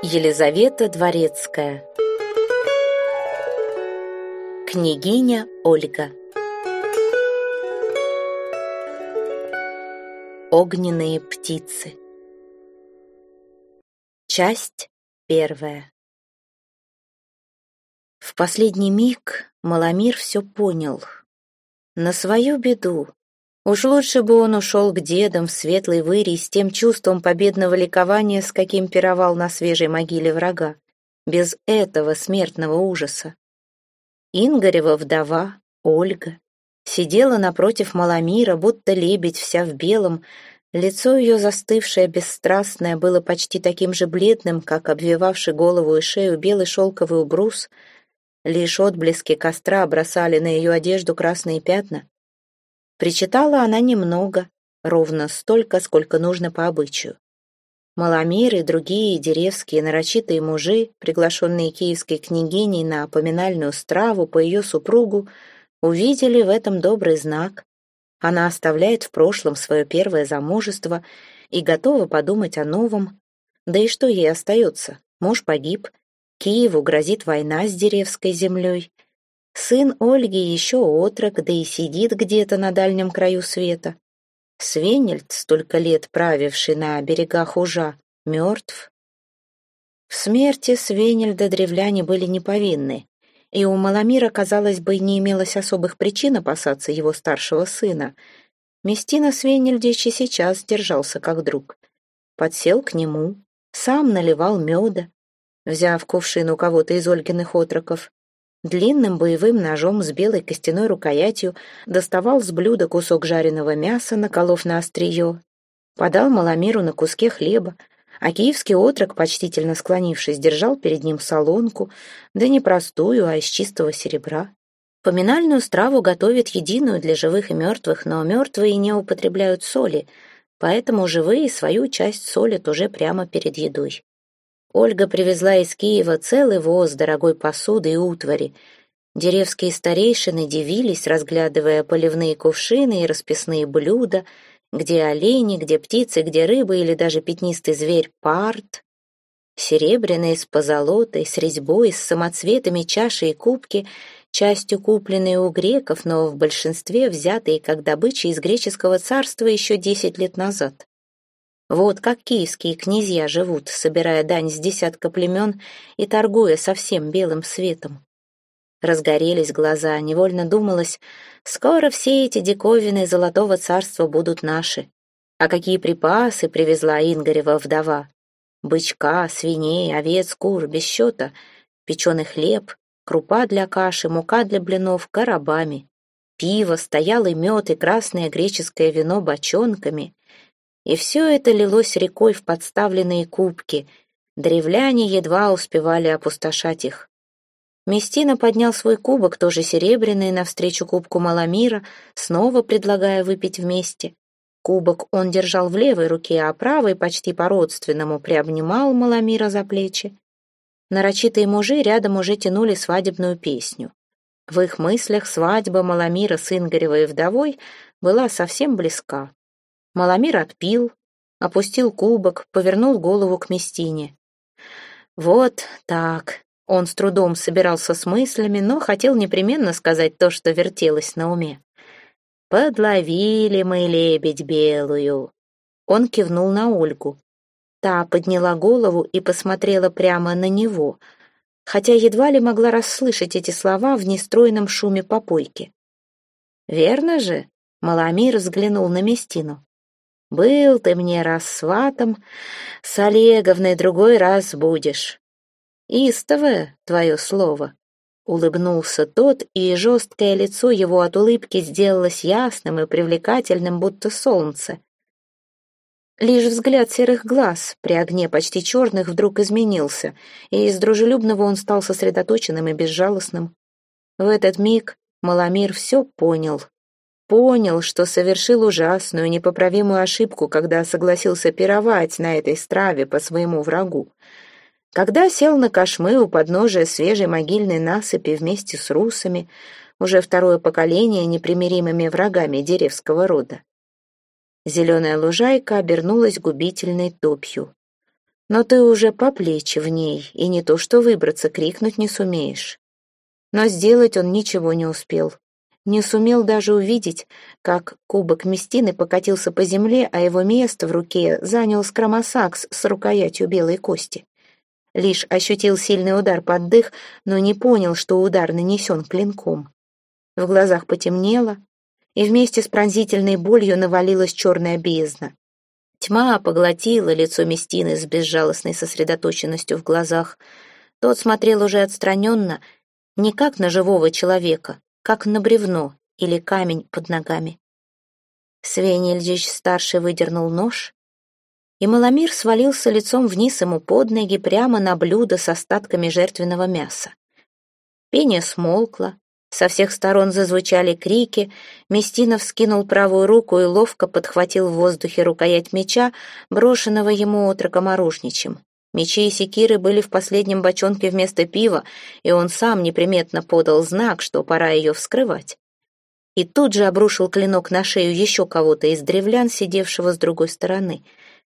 Елизавета Дворецкая. Княгиня Ольга. Огненные птицы. Часть первая. В последний миг Маломир все понял. На свою беду Уж лучше бы он ушел к дедам в светлый вырий с тем чувством победного ликования, с каким пировал на свежей могиле врага, без этого смертного ужаса. Ингарева вдова, Ольга, сидела напротив Маломира, будто лебедь вся в белом, лицо ее застывшее, бесстрастное, было почти таким же бледным, как обвивавший голову и шею белый шелковый убрус, лишь отблески костра бросали на ее одежду красные пятна. Причитала она немного, ровно столько, сколько нужно по обычаю. Маломир и другие деревские нарочитые мужи, приглашенные киевской княгиней на поминальную страву по ее супругу, увидели в этом добрый знак. Она оставляет в прошлом свое первое замужество и готова подумать о новом. Да и что ей остается? Муж погиб, Киеву грозит война с деревской землей, Сын Ольги еще отрок, да и сидит где-то на дальнем краю света. Свенельд, столько лет правивший на берегах Ужа, мертв. В смерти Свенельда древляне были неповинны, и у Маломира, казалось бы, не имелось особых причин опасаться его старшего сына. Местина Свенельдич и сейчас держался как друг. Подсел к нему, сам наливал меда, взяв кувшин у кого-то из Ольгиных отроков, Длинным боевым ножом с белой костяной рукоятью доставал с блюда кусок жареного мяса, наколов на острие, подал Маломеру на куске хлеба, а киевский отрок, почтительно склонившись, держал перед ним солонку, да не простую, а из чистого серебра. Поминальную страву готовят единую для живых и мертвых, но мертвые не употребляют соли, поэтому живые свою часть солят уже прямо перед едой. Ольга привезла из Киева целый воз дорогой посуды и утвари. Деревские старейшины дивились, разглядывая поливные кувшины и расписные блюда, где олени, где птицы, где рыбы или даже пятнистый зверь парт. Серебряные с позолотой, с резьбой, с самоцветами чаши и кубки, частью купленные у греков, но в большинстве взятые как добыча из греческого царства еще десять лет назад. Вот как киевские князья живут, собирая дань с десятка племен и торгуя совсем белым светом. Разгорелись глаза, невольно думалось, скоро все эти диковины золотого царства будут наши. А какие припасы привезла Ингарева вдова? Бычка, свиней, овец, кур, без счета, печеный хлеб, крупа для каши, мука для блинов, коробами. Пиво, стоялый мед и красное греческое вино бочонками, и все это лилось рекой в подставленные кубки. Древляне едва успевали опустошать их. Местина поднял свой кубок, тоже серебряный, навстречу кубку Маламира, снова предлагая выпить вместе. Кубок он держал в левой руке, а правой почти по-родственному приобнимал Маламира за плечи. Нарочитые мужи рядом уже тянули свадебную песню. В их мыслях свадьба Маламира с Ингаревой вдовой была совсем близка. Маломир отпил, опустил кубок, повернул голову к Местине. «Вот так». Он с трудом собирался с мыслями, но хотел непременно сказать то, что вертелось на уме. «Подловили мы лебедь белую». Он кивнул на Ольгу. Та подняла голову и посмотрела прямо на него, хотя едва ли могла расслышать эти слова в нестройном шуме попойки. «Верно же?» — Маломир взглянул на Местину. Был ты мне раз сватом, с Олеговной другой раз будешь. Истовое твое слово. Улыбнулся тот, и жесткое лицо его от улыбки сделалось ясным и привлекательным, будто солнце. Лишь взгляд серых глаз при огне почти черных вдруг изменился, и из дружелюбного он стал сосредоточенным и безжалостным. В этот миг Маломир все понял Понял, что совершил ужасную, непоправимую ошибку, когда согласился пировать на этой страве по своему врагу. Когда сел на кошмы у подножия свежей могильной насыпи вместе с русами, уже второе поколение непримиримыми врагами деревского рода. Зеленая лужайка обернулась губительной топью. Но ты уже по плечи в ней, и не то что выбраться, крикнуть не сумеешь. Но сделать он ничего не успел. Не сумел даже увидеть, как кубок Местины покатился по земле, а его место в руке занял скромосакс с рукоятью белой кости. Лишь ощутил сильный удар под дых, но не понял, что удар нанесен клинком. В глазах потемнело, и вместе с пронзительной болью навалилась черная бездна. Тьма поглотила лицо Местины с безжалостной сосредоточенностью в глазах. Тот смотрел уже отстраненно, не как на живого человека, как на бревно или камень под ногами. Свенельдич старший выдернул нож, и Маломир свалился лицом вниз ему под ноги прямо на блюдо с остатками жертвенного мяса. Пение смолкло, со всех сторон зазвучали крики, Местинов скинул правую руку и ловко подхватил в воздухе рукоять меча, брошенного ему отроком оружничем. Мечи и секиры были в последнем бочонке вместо пива, и он сам неприметно подал знак, что пора ее вскрывать. И тут же обрушил клинок на шею еще кого-то из древлян, сидевшего с другой стороны.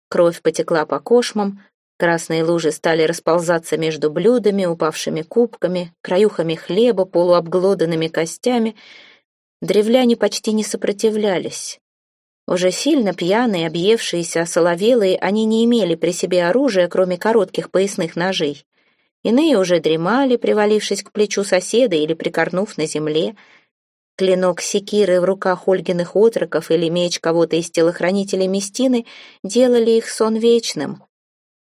Кровь потекла по кошмам, Красные лужи стали расползаться между блюдами, упавшими кубками, краюхами хлеба, полуобглоданными костями. Древляне почти не сопротивлялись. Уже сильно пьяные, объевшиеся, осоловелые, они не имели при себе оружия, кроме коротких поясных ножей. Иные уже дремали, привалившись к плечу соседа или прикорнув на земле. Клинок секиры в руках Ольгиных отроков или меч кого-то из телохранителей Местины делали их сон вечным.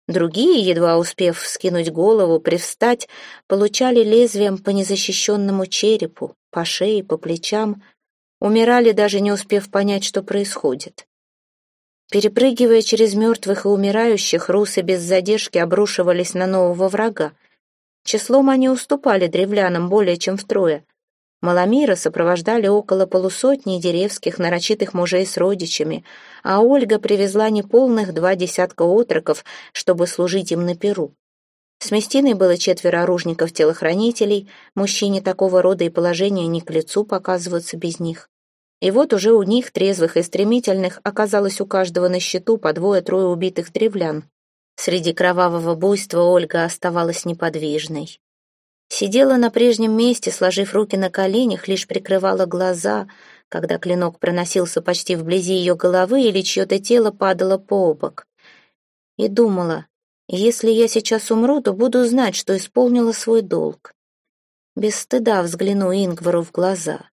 Другие, едва успев вскинуть голову, привстать, получали лезвием по незащищенному черепу, по шее, по плечам, умирали, даже не успев понять, что происходит. Перепрыгивая через мертвых и умирающих, русы без задержки обрушивались на нового врага. Числом они уступали древлянам более чем втрое. Маломира сопровождали около полусотни деревских нарочитых мужей с родичами, а Ольга привезла неполных два десятка отроков, чтобы служить им на перу. С Местиной было четверо оружников-телохранителей, мужчине такого рода и положения не к лицу показываться без них. И вот уже у них, трезвых и стремительных, оказалось у каждого на счету по двое-трое убитых древлян. Среди кровавого буйства Ольга оставалась неподвижной. Сидела на прежнем месте, сложив руки на коленях, лишь прикрывала глаза, когда клинок проносился почти вблизи ее головы или чье-то тело падало по бок. И думала, если я сейчас умру, то буду знать, что исполнила свой долг. Без стыда взгляну Ингвару в глаза.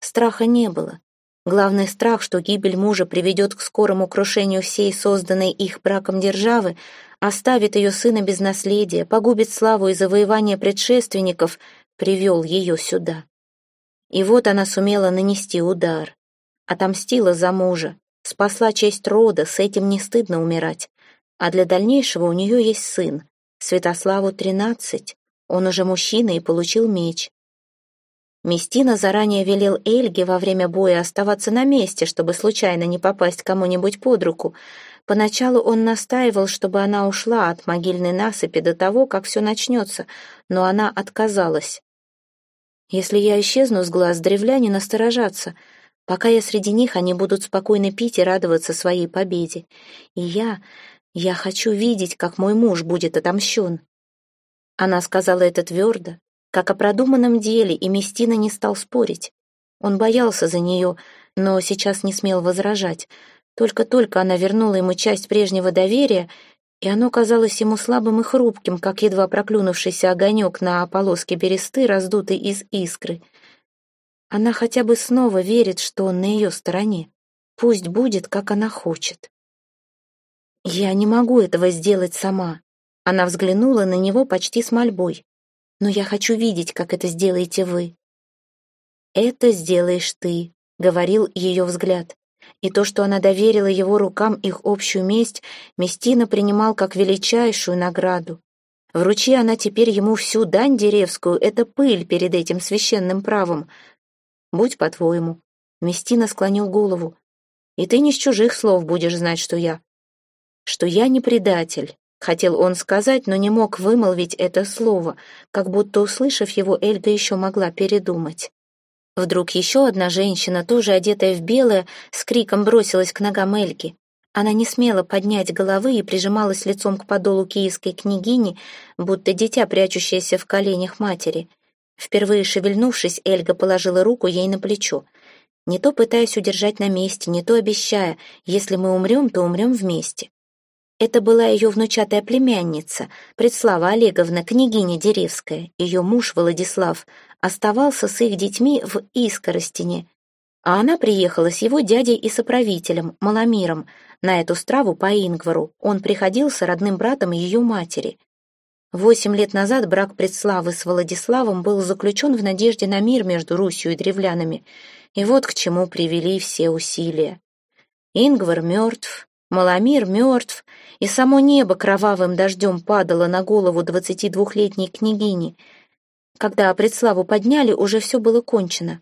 Страха не было. Главный страх, что гибель мужа приведет к скорому крушению всей созданной их браком державы, оставит ее сына без наследия, погубит славу и завоевание предшественников, привел ее сюда. И вот она сумела нанести удар. Отомстила за мужа, спасла честь рода, с этим не стыдно умирать. А для дальнейшего у нее есть сын, Святославу тринадцать, он уже мужчина и получил меч. Местина заранее велел Эльге во время боя оставаться на месте, чтобы случайно не попасть кому-нибудь под руку, Поначалу он настаивал, чтобы она ушла от могильной насыпи до того, как все начнется, но она отказалась. «Если я исчезну с глаз, древляне насторожатся. Пока я среди них, они будут спокойно пить и радоваться своей победе. И я... я хочу видеть, как мой муж будет отомщен». Она сказала это твердо, как о продуманном деле, и Местина не стал спорить. Он боялся за нее, но сейчас не смел возражать — только-только она вернула ему часть прежнего доверия, и оно казалось ему слабым и хрупким, как едва проклюнувшийся огонек на полоске бересты, раздутый из искры. Она хотя бы снова верит, что он на ее стороне. Пусть будет, как она хочет. «Я не могу этого сделать сама». Она взглянула на него почти с мольбой. «Но я хочу видеть, как это сделаете вы». «Это сделаешь ты», — говорил ее взгляд и то, что она доверила его рукам их общую месть, Местина принимал как величайшую награду. Вручи она теперь ему всю дань деревскую, это пыль перед этим священным правом. Будь по-твоему. Местина склонил голову. И ты не с чужих слов будешь знать, что я. Что я не предатель, хотел он сказать, но не мог вымолвить это слово, как будто, услышав его, Эльга еще могла передумать. Вдруг еще одна женщина, тоже одетая в белое, с криком бросилась к ногам Эльки. Она не смела поднять головы и прижималась лицом к подолу киевской княгини, будто дитя, прячущееся в коленях матери. Впервые шевельнувшись, Эльга положила руку ей на плечо. Не то пытаясь удержать на месте, не то обещая, если мы умрем, то умрем вместе. Это была ее внучатая племянница, Предслава Олеговна, княгиня Деревская. Ее муж Владислав оставался с их детьми в Искоростине, а она приехала с его дядей и соправителем, Маломиром, на эту страву по Ингвару. Он приходился родным братом ее матери. Восемь лет назад брак Предславы с Владиславом был заключен в надежде на мир между Русью и древлянами. И вот к чему привели все усилия. Ингвар мертв, Маломир мертв, и само небо кровавым дождем падало на голову двадцати двухлетней княгини. Когда Предславу подняли, уже все было кончено.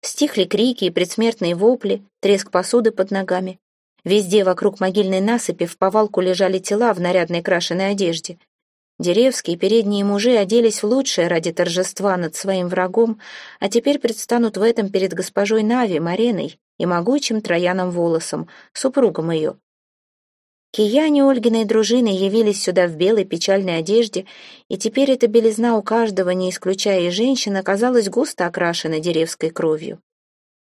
Стихли крики и предсмертные вопли, треск посуды под ногами. Везде вокруг могильной насыпи в повалку лежали тела в нарядной крашеной одежде. Деревские передние мужи оделись в лучшее ради торжества над своим врагом, а теперь предстанут в этом перед госпожой Нави, Мареной и могучим Трояном Волосом, супругом ее. Кияне Ольгиной дружины явились сюда в белой печальной одежде, и теперь эта белизна у каждого, не исключая и женщин, оказалась густо окрашена деревской кровью.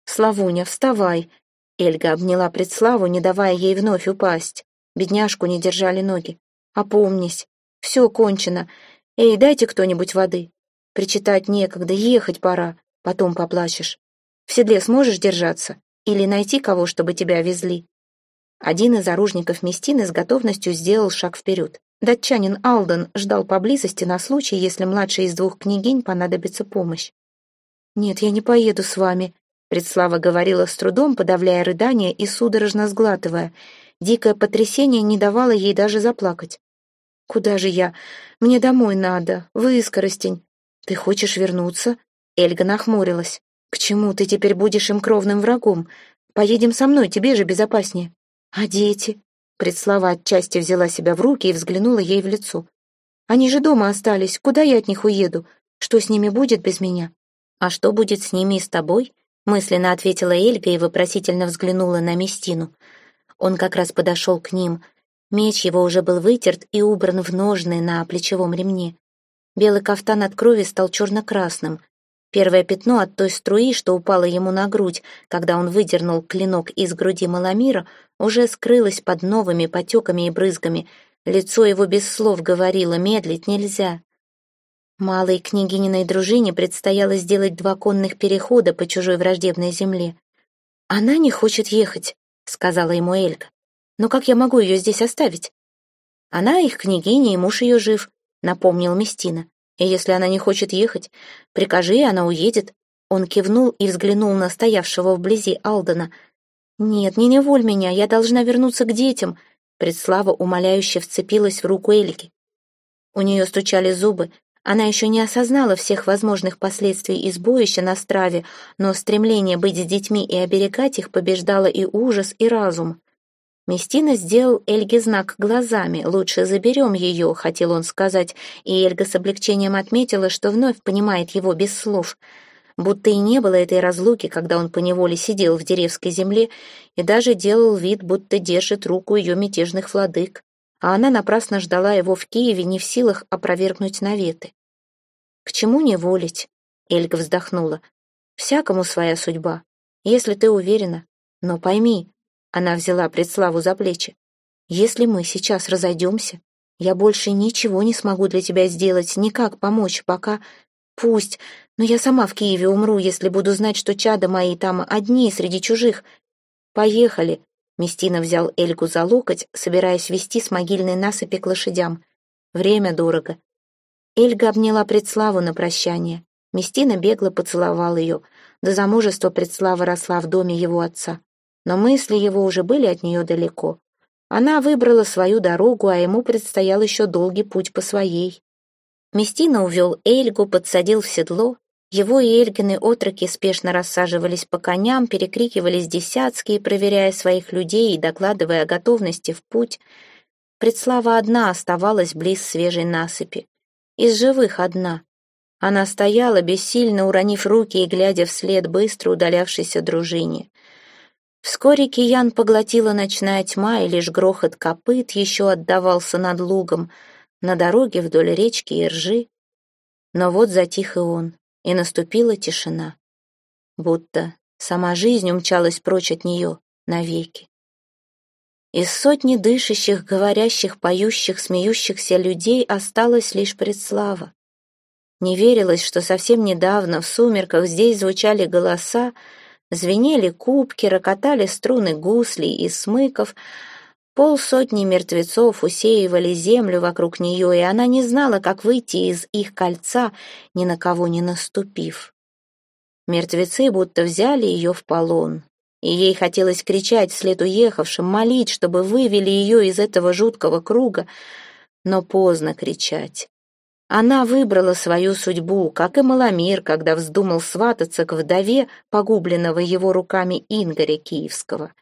«Славуня, вставай!» Эльга обняла предславу, не давая ей вновь упасть. Бедняжку не держали ноги. «Опомнись! Все кончено! Эй, дайте кто-нибудь воды! Причитать некогда, ехать пора, потом поплачешь. В седле сможешь держаться? Или найти кого, чтобы тебя везли?» Один из оружников Местины с готовностью сделал шаг вперед. Датчанин Алден ждал поблизости на случай, если младшей из двух княгинь понадобится помощь. «Нет, я не поеду с вами», — Предслава говорила с трудом, подавляя рыдания и судорожно сглатывая. Дикое потрясение не давало ей даже заплакать. «Куда же я? Мне домой надо, в Искоростень. Ты хочешь вернуться?» Эльга нахмурилась. «К чему ты теперь будешь им кровным врагом? Поедем со мной, тебе же безопаснее». «А дети?» Предслава отчасти взяла себя в руки и взглянула ей в лицо. «Они же дома остались. Куда я от них уеду? Что с ними будет без меня?» «А что будет с ними и с тобой?» мысленно ответила Эльга и вопросительно взглянула на Местину. Он как раз подошел к ним. Меч его уже был вытерт и убран в ножны на плечевом ремне. Белый кафтан от крови стал черно-красным. Первое пятно от той струи, что упало ему на грудь, когда он выдернул клинок из груди Маламира, уже скрылось под новыми потеками и брызгами. Лицо его без слов говорило, медлить нельзя. Малой княгининой дружине предстояло сделать два конных перехода по чужой враждебной земле. «Она не хочет ехать», — сказала ему Эльга. «Но как я могу ее здесь оставить?» «Она их княгиня, и муж ее жив», — напомнил Местина. И если она не хочет ехать, прикажи, и она уедет». Он кивнул и взглянул на стоявшего вблизи Алдена. «Нет, не неволь меня, я должна вернуться к детям», Предслава умоляюще вцепилась в руку Эльки. У нее стучали зубы, она еще не осознала всех возможных последствий избоища на страве, но стремление быть с детьми и оберегать их побеждало и ужас, и разум. Местина сделал Эльге знак глазами. «Лучше заберем ее», — хотел он сказать, и Эльга с облегчением отметила, что вновь понимает его без слов. Будто и не было этой разлуки, когда он поневоле сидел в деревской земле и даже делал вид, будто держит руку ее мятежных владык, а она напрасно ждала его в Киеве, не в силах опровергнуть наветы. «К чему не волить?» — Эльга вздохнула. «Всякому своя судьба, если ты уверена. Но пойми, она взяла Предславу за плечи. «Если мы сейчас разойдемся, я больше ничего не смогу для тебя сделать, никак помочь, пока... Пусть, но я сама в Киеве умру, если буду знать, что чада мои там одни среди чужих. Поехали!» Местина взял Эльгу за локоть, собираясь вести с могильной насыпи к лошадям. «Время дорого». Эльга обняла Предславу на прощание. Местина бегло поцеловал ее. До замужества Предслава росла в доме его отца но мысли его уже были от нее далеко. Она выбрала свою дорогу, а ему предстоял еще долгий путь по своей. Местина увел Эльгу, подсадил в седло. Его и Эльгины отроки спешно рассаживались по коням, перекрикивались десятские, проверяя своих людей и докладывая о готовности в путь. Предслава одна оставалась близ свежей насыпи. Из живых одна. Она стояла, бессильно уронив руки и глядя вслед быстро удалявшейся дружине. Вскоре киян поглотила ночная тьма, и лишь грохот копыт еще отдавался над лугом, на дороге вдоль речки и ржи. Но вот затих и он, и наступила тишина. Будто сама жизнь умчалась прочь от нее навеки. Из сотни дышащих, говорящих, поющих, смеющихся людей осталась лишь предслава. Не верилось, что совсем недавно в сумерках здесь звучали голоса, звенели кубки, рокотали струны гуслей и смыков, полсотни мертвецов усеивали землю вокруг нее, и она не знала, как выйти из их кольца, ни на кого не наступив. Мертвецы будто взяли ее в полон, и ей хотелось кричать вслед уехавшим, молить, чтобы вывели ее из этого жуткого круга, но поздно кричать. Она выбрала свою судьбу, как и Маломир, когда вздумал свататься к вдове, погубленного его руками Ингоря Киевского.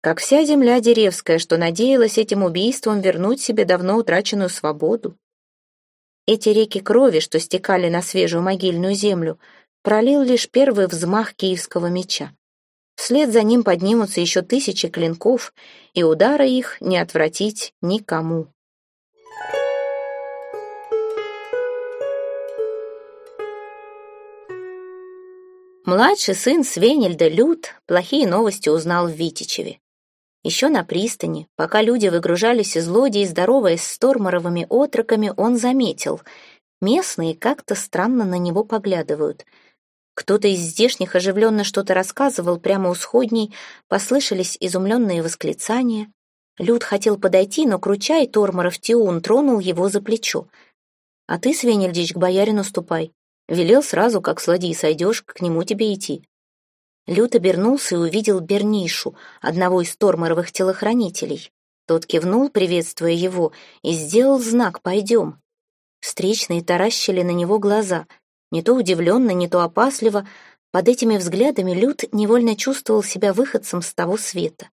Как вся земля деревская, что надеялась этим убийством вернуть себе давно утраченную свободу. Эти реки крови, что стекали на свежую могильную землю, пролил лишь первый взмах киевского меча. Вслед за ним поднимутся еще тысячи клинков, и удара их не отвратить никому. Младший сын Свенельда Люд плохие новости узнал в Витичеве. Еще на пристани, пока люди выгружались из лодии, здороваясь с Торморовыми отроками, он заметил. Местные как-то странно на него поглядывают — кто-то из здешних оживленно что-то рассказывал прямо у сходней, послышались изумленные восклицания. Люд хотел подойти, но Кручай Торморов Тиун тронул его за плечо. «А ты, Свенельдич, к боярину ступай. Велел сразу, как с ладьи сойдешь, к нему тебе идти». Люд обернулся и увидел Бернишу, одного из Торморовых телохранителей. Тот кивнул, приветствуя его, и сделал знак «Пойдем». Встречные таращили на него глаза — не то удивленно, не то опасливо. Под этими взглядами Люд невольно чувствовал себя выходцем с того света.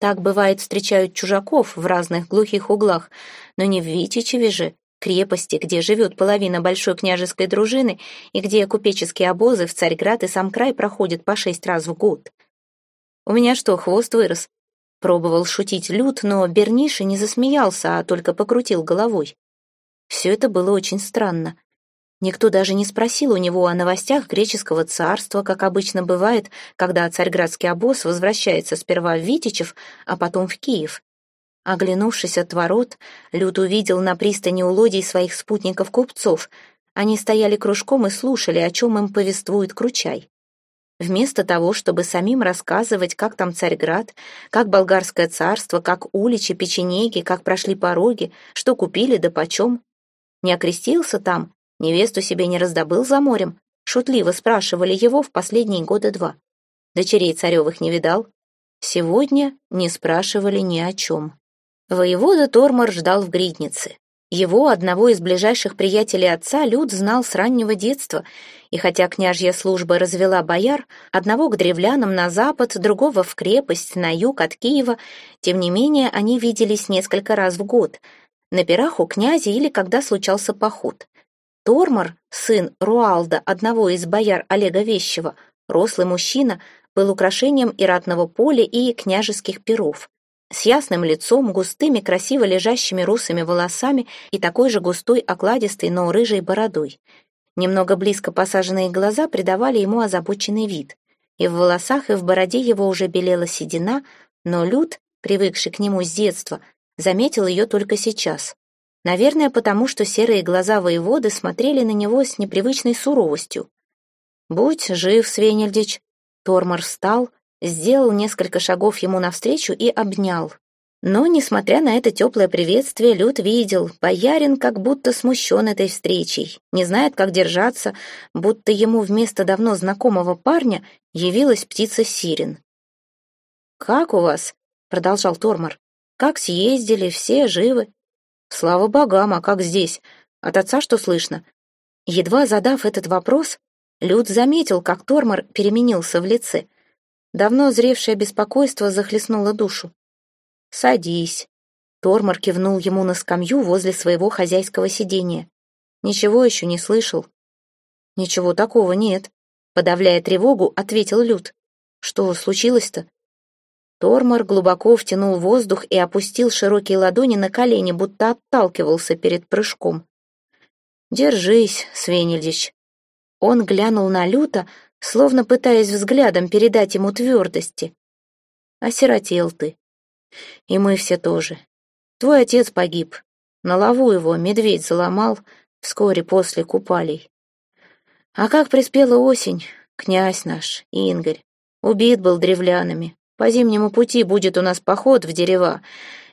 Так, бывает, встречают чужаков в разных глухих углах, но не в Витичеве же, крепости, где живет половина большой княжеской дружины и где купеческие обозы в Царьград и сам край проходят по шесть раз в год. «У меня что, хвост вырос?» Пробовал шутить Люд, но Берниша не засмеялся, а только покрутил головой. Все это было очень странно. Никто даже не спросил у него о новостях греческого царства, как обычно бывает, когда царьградский обоз возвращается сперва в Витичев, а потом в Киев. Оглянувшись от ворот, Люд увидел на пристани у лодий своих спутников-купцов. Они стояли кружком и слушали, о чем им повествует Кручай. Вместо того, чтобы самим рассказывать, как там Царьград, как болгарское царство, как уличи, печенеги, как прошли пороги, что купили да почем. Не окрестился там, Невесту себе не раздобыл за морем? Шутливо спрашивали его в последние года два. Дочерей царевых не видал? Сегодня не спрашивали ни о чем. Воевода Тормор ждал в Гриднице. Его, одного из ближайших приятелей отца, Люд знал с раннего детства, и хотя княжья служба развела бояр, одного к древлянам на запад, другого в крепость, на юг от Киева, тем не менее они виделись несколько раз в год, на пирах у князя или когда случался поход. Тормор, сын Руалда, одного из бояр Олега Вещева, рослый мужчина, был украшением и ратного поля, и княжеских перов. С ясным лицом, густыми, красиво лежащими русыми волосами и такой же густой, окладистой, но рыжей бородой. Немного близко посаженные глаза придавали ему озабоченный вид. И в волосах, и в бороде его уже белела седина, но Люд, привыкший к нему с детства, заметил ее только сейчас. Наверное, потому что серые глаза воеводы смотрели на него с непривычной суровостью. «Будь жив, Свенельдич!» Тормор встал, сделал несколько шагов ему навстречу и обнял. Но, несмотря на это теплое приветствие, Люд видел, боярин как будто смущен этой встречей, не знает, как держаться, будто ему вместо давно знакомого парня явилась птица Сирен. «Как у вас?» — продолжал Тормор. «Как съездили, все живы?» Слава богам, а как здесь? От отца что слышно? Едва задав этот вопрос, Люд заметил, как Тормор переменился в лице. Давно зревшее беспокойство захлестнуло душу. «Садись». Тормор кивнул ему на скамью возле своего хозяйского сидения. «Ничего еще не слышал?» «Ничего такого нет», — подавляя тревогу, ответил Люд. «Что случилось-то?» Тормор глубоко втянул воздух и опустил широкие ладони на колени, будто отталкивался перед прыжком. «Держись, Свенельдич». Он глянул на Люта, словно пытаясь взглядом передать ему твердости. «Осиротел ты. И мы все тоже. Твой отец погиб. На лаву его медведь заломал вскоре после купалей. А как приспела осень, князь наш, Ингорь, убит был древлянами. По зимнему пути будет у нас поход в дерева.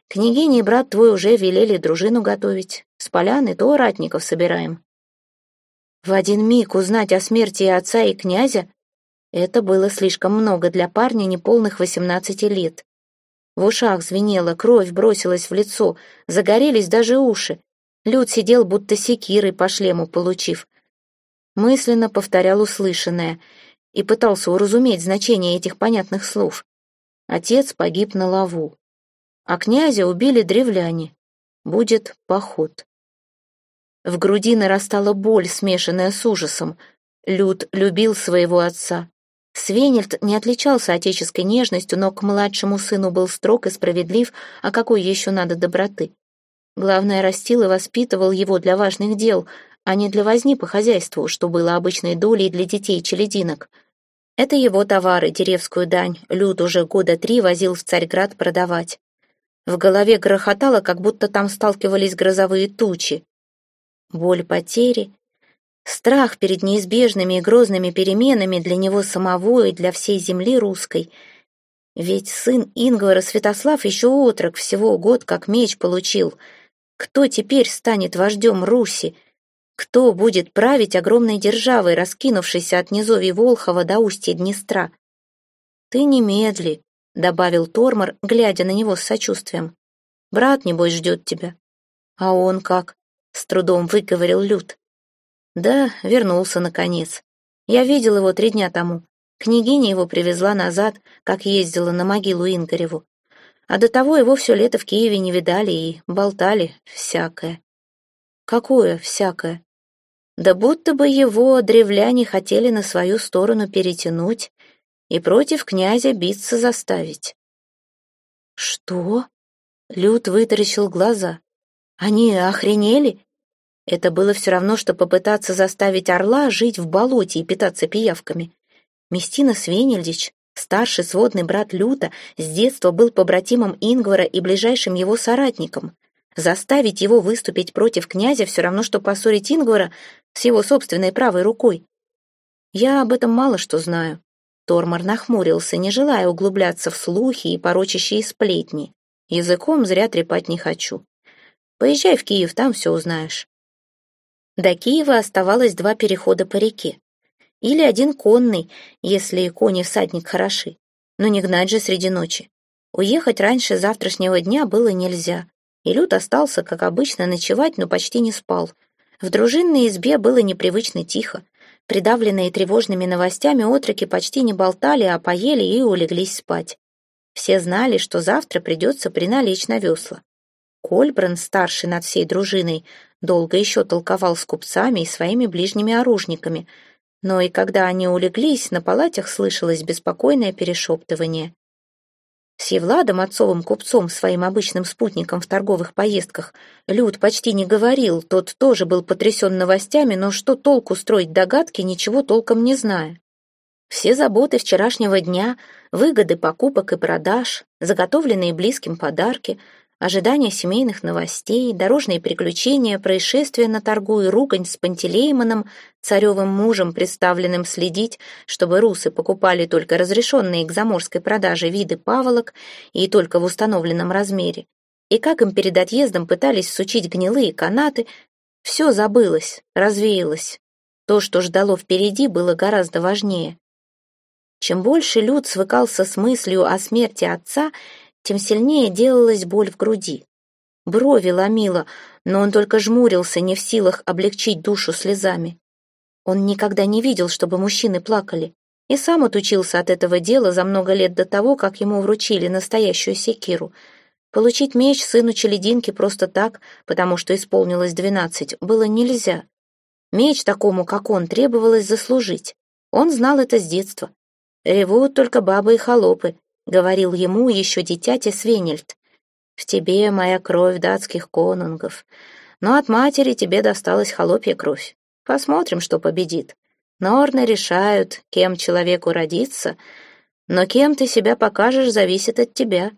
Княгиня и брат твой уже велели дружину готовить. С поляны то ратников собираем. В один миг узнать о смерти отца и князя — это было слишком много для парня неполных восемнадцати лет. В ушах звенело, кровь бросилась в лицо, загорелись даже уши. Люд сидел, будто секирой по шлему получив. Мысленно повторял услышанное и пытался уразуметь значение этих понятных слов. Отец погиб на лаву. А князя убили древляне. Будет поход. В груди нарастала боль, смешанная с ужасом. Люд любил своего отца. Свенельд не отличался отеческой нежностью, но к младшему сыну был строг и справедлив, а какой еще надо доброты. Главное, растил и воспитывал его для важных дел, а не для возни по хозяйству, что было обычной долей для детей-челединок — это его товары, деревскую дань, Люд уже года три возил в Царьград продавать. В голове грохотало, как будто там сталкивались грозовые тучи. Боль потери, страх перед неизбежными и грозными переменами для него самого и для всей земли русской. Ведь сын Ингвара Святослав еще отрок, всего год как меч получил. Кто теперь станет вождем Руси? Кто будет править огромной державой, раскинувшейся от низовий Волхова до устья Днестра? «Ты не медли», — добавил Тормор, глядя на него с сочувствием. «Брат, небось, ждет тебя». «А он как?» — с трудом выговорил Люд. «Да, вернулся, наконец. Я видел его три дня тому. Княгиня его привезла назад, как ездила на могилу Ингореву. А до того его все лето в Киеве не видали и болтали всякое». «Какое всякое?» да будто бы его древляне хотели на свою сторону перетянуть и против князя биться заставить. «Что?» — Люд вытаращил глаза. «Они охренели?» Это было все равно, что попытаться заставить орла жить в болоте и питаться пиявками. Местина Свенельдич, старший сводный брат Люта, с детства был побратимом Ингвара и ближайшим его соратником. Заставить его выступить против князя все равно, что поссорить Ингвара с его собственной правой рукой. Я об этом мало что знаю. Тормор нахмурился, не желая углубляться в слухи и порочащие сплетни. Языком зря трепать не хочу. Поезжай в Киев, там все узнаешь. До Киева оставалось два перехода по реке. Или один конный, если кони всадник хороши. Но не гнать же среди ночи. Уехать раньше завтрашнего дня было нельзя. И Люд остался, как обычно, ночевать, но почти не спал. В дружинной избе было непривычно тихо. Придавленные тревожными новостями отроки почти не болтали, а поели и улеглись спать. Все знали, что завтра придется приналечь на весла. Кольбран, старший над всей дружиной, долго еще толковал с купцами и своими ближними оружниками, но и когда они улеглись, на палатях слышалось беспокойное перешептывание. С Евладом, отцовым купцом, своим обычным спутником в торговых поездках, Люд почти не говорил, тот тоже был потрясен новостями, но что толку строить догадки, ничего толком не зная. Все заботы вчерашнего дня, выгоды покупок и продаж, заготовленные близким подарки — Ожидание семейных новостей, дорожные приключения, происшествия на торгу и ругань с Пантелеймоном, царевым мужем, представленным следить, чтобы русы покупали только разрешенные к заморской продаже виды паволок и только в установленном размере. И как им перед отъездом пытались сучить гнилые канаты, все забылось, развеялось. То, что ждало впереди, было гораздо важнее. Чем больше Люд свыкался с мыслью о смерти отца, тем сильнее делалась боль в груди. Брови ломило, но он только жмурился, не в силах облегчить душу слезами. Он никогда не видел, чтобы мужчины плакали, и сам отучился от этого дела за много лет до того, как ему вручили настоящую секиру. Получить меч сыну Челединки просто так, потому что исполнилось двенадцать, было нельзя. Меч такому, как он, требовалось заслужить. Он знал это с детства. Ревут только бабы и холопы, говорил ему еще дитяти Свенельд. «В тебе моя кровь датских конунгов, но от матери тебе досталась холопья кровь. Посмотрим, что победит. Норны решают, кем человеку родиться, но кем ты себя покажешь, зависит от тебя».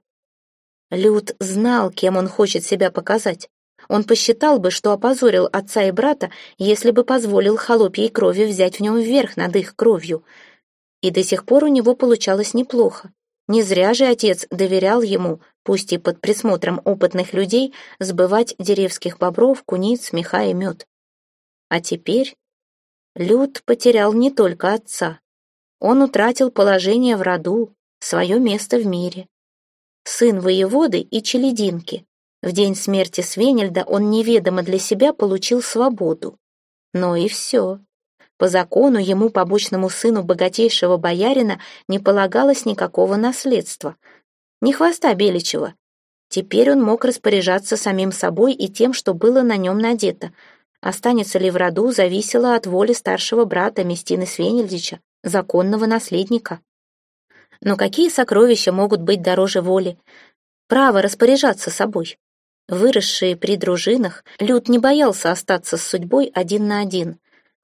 Люд знал, кем он хочет себя показать. Он посчитал бы, что опозорил отца и брата, если бы позволил холопьей крови взять в нем вверх над их кровью. И до сих пор у него получалось неплохо. Не зря же отец доверял ему, пусть и под присмотром опытных людей, сбывать деревских бобров, куниц, меха и мед. А теперь Люд потерял не только отца. Он утратил положение в роду, свое место в мире. Сын воеводы и челединки, в день смерти Свенельда он неведомо для себя получил свободу. Но и все. По закону ему, побочному сыну богатейшего боярина, не полагалось никакого наследства. Ни хвоста Беличева. Теперь он мог распоряжаться самим собой и тем, что было на нем надето. Останется ли в роду, зависело от воли старшего брата Местины Свенельдича, законного наследника. Но какие сокровища могут быть дороже воли? Право распоряжаться собой. Выросший при дружинах, Люд не боялся остаться с судьбой один на один.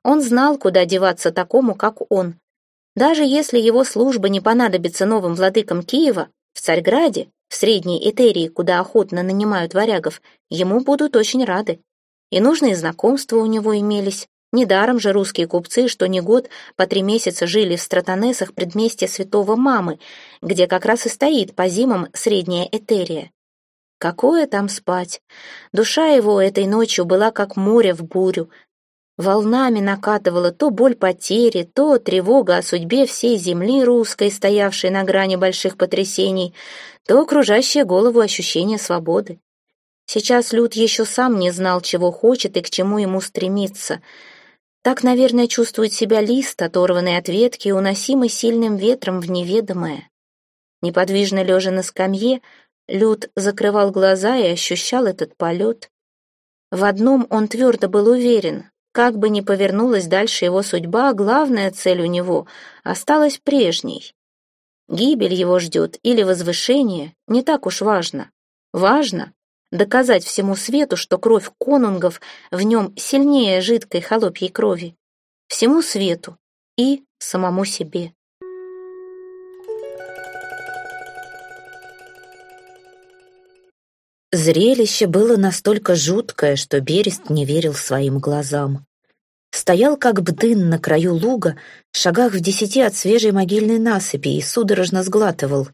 Он знал, куда деваться такому, как он. Даже если его служба не понадобится новым владыкам Киева, в Царьграде, в Средней Этерии, куда охотно нанимают варягов, ему будут очень рады. И нужные знакомства у него имелись. Недаром же русские купцы, что не год, по три месяца жили в Стратонесах предместья святого Мамы, где как раз и стоит по зимам Средняя Этерия. Какое там спать? Душа его этой ночью была как море в бурю. Волнами накатывала то боль потери, то тревога о судьбе всей земли русской, стоявшей на грани больших потрясений, то окружающее голову ощущение свободы. Сейчас Люд еще сам не знал, чего хочет и к чему ему стремиться. Так, наверное, чувствует себя лист, оторванный от ветки, уносимый сильным ветром в неведомое. Неподвижно лежа на скамье, Люд закрывал глаза и ощущал этот полет. В одном он твердо был уверен. Как бы ни повернулась дальше его судьба, главная цель у него осталась прежней. Гибель его ждет или возвышение не так уж важно. Важно доказать всему свету, что кровь конунгов в нем сильнее жидкой холопьей крови. Всему свету и самому себе. Зрелище было настолько жуткое, что Берест не верил своим глазам. Стоял как бдын на краю луга, в шагах в десяти от свежей могильной насыпи и судорожно сглатывал.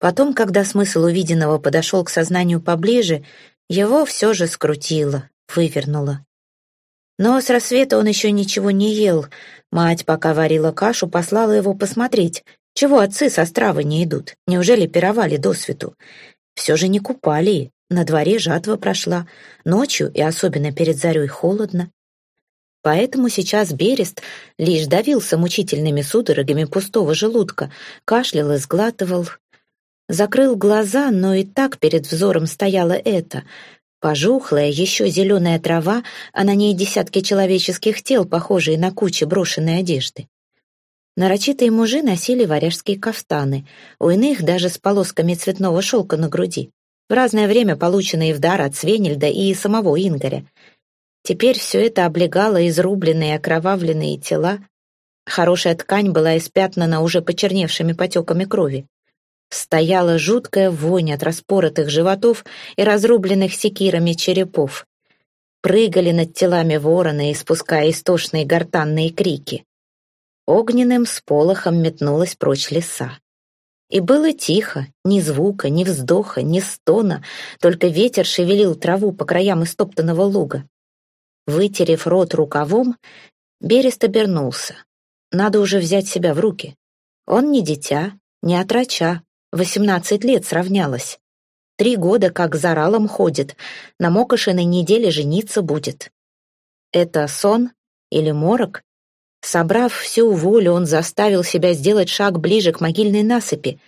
Потом, когда смысл увиденного подошел к сознанию поближе, его все же скрутило, вывернуло. Но с рассвета он еще ничего не ел. Мать, пока варила кашу, послала его посмотреть, чего отцы со стравы не идут, неужели пировали до свету. Все же не купали, на дворе жатва прошла, ночью и особенно перед зарей холодно. Поэтому сейчас Берест лишь давился мучительными судорогами пустого желудка, кашлял и сглатывал. Закрыл глаза, но и так перед взором стояло это. Пожухлая, еще зеленая трава, а на ней десятки человеческих тел, похожие на кучи брошенной одежды. Нарочитые мужи носили варяжские кафтаны, у иных даже с полосками цветного шелка на груди, в разное время полученные в дар от Свенельда и самого Ингоря. Теперь все это облегало изрубленные окровавленные тела. Хорошая ткань была испятнана уже почерневшими потеками крови. Стояла жуткая вонь от распоротых животов и разрубленных секирами черепов. Прыгали над телами вороны, испуская истошные гортанные крики. Огненным сполохом метнулась прочь леса. И было тихо, ни звука, ни вздоха, ни стона, только ветер шевелил траву по краям истоптанного луга. Вытерев рот рукавом, Берест обернулся. Надо уже взять себя в руки. Он не дитя, не отрача, восемнадцать лет сравнялось. Три года как за ралом ходит, на Мокошиной неделе жениться будет. Это сон или морок? Собрав всю волю, он заставил себя сделать шаг ближе к могильной насыпи.